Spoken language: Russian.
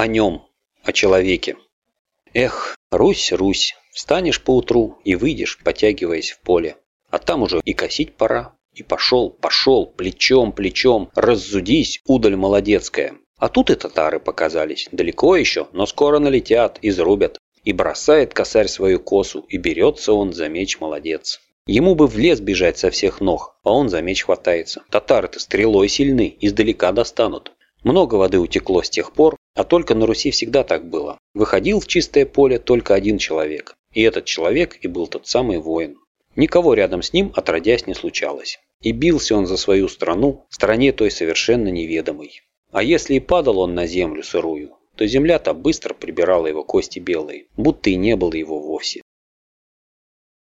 О нем, о человеке. Эх, Русь, Русь, встанешь поутру и выйдешь, потягиваясь в поле. А там уже и косить пора. И пошел, пошел, плечом, плечом, раззудись, удаль молодецкая. А тут и татары показались. Далеко еще, но скоро налетят, изрубят. И бросает косарь свою косу, и берется он за меч молодец. Ему бы в лес бежать со всех ног, а он за меч хватается. Татары-то стрелой сильны, издалека достанут. Много воды утекло с тех пор, а только на Руси всегда так было. Выходил в чистое поле только один человек. И этот человек и был тот самый воин. Никого рядом с ним отродясь не случалось. И бился он за свою страну, стране той совершенно неведомой. А если и падал он на землю сырую, то земля-то быстро прибирала его кости белые, будто и не было его вовсе.